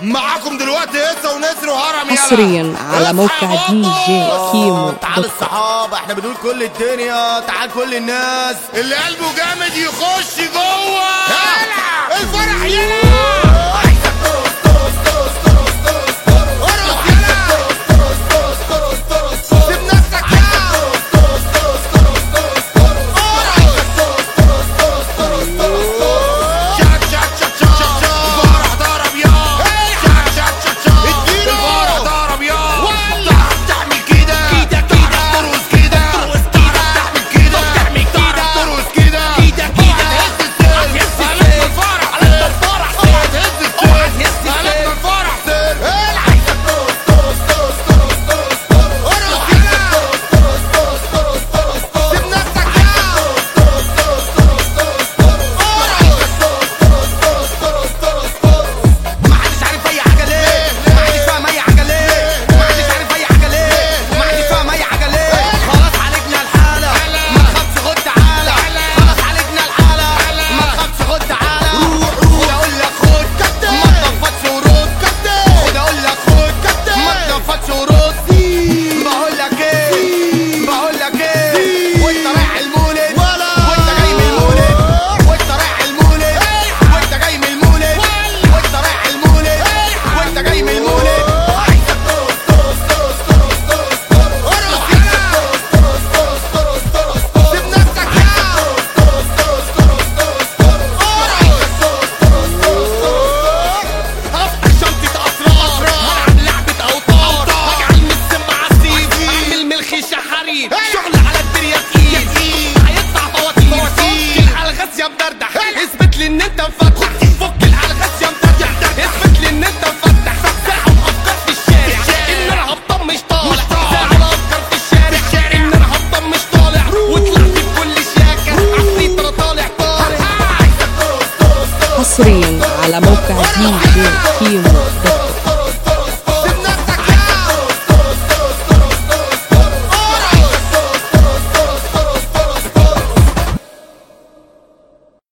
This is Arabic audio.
معاكم دلوقتي هيصه ونسر وهرم حصريا على موقع دي جي كيمو تعال الصحاب إحنا بنقول كل الدنيا. تعال كل الناس. اللي قلبه جامد يخش جوه. الفرح يلعب حصريا على موقع دي جي كيمو دوت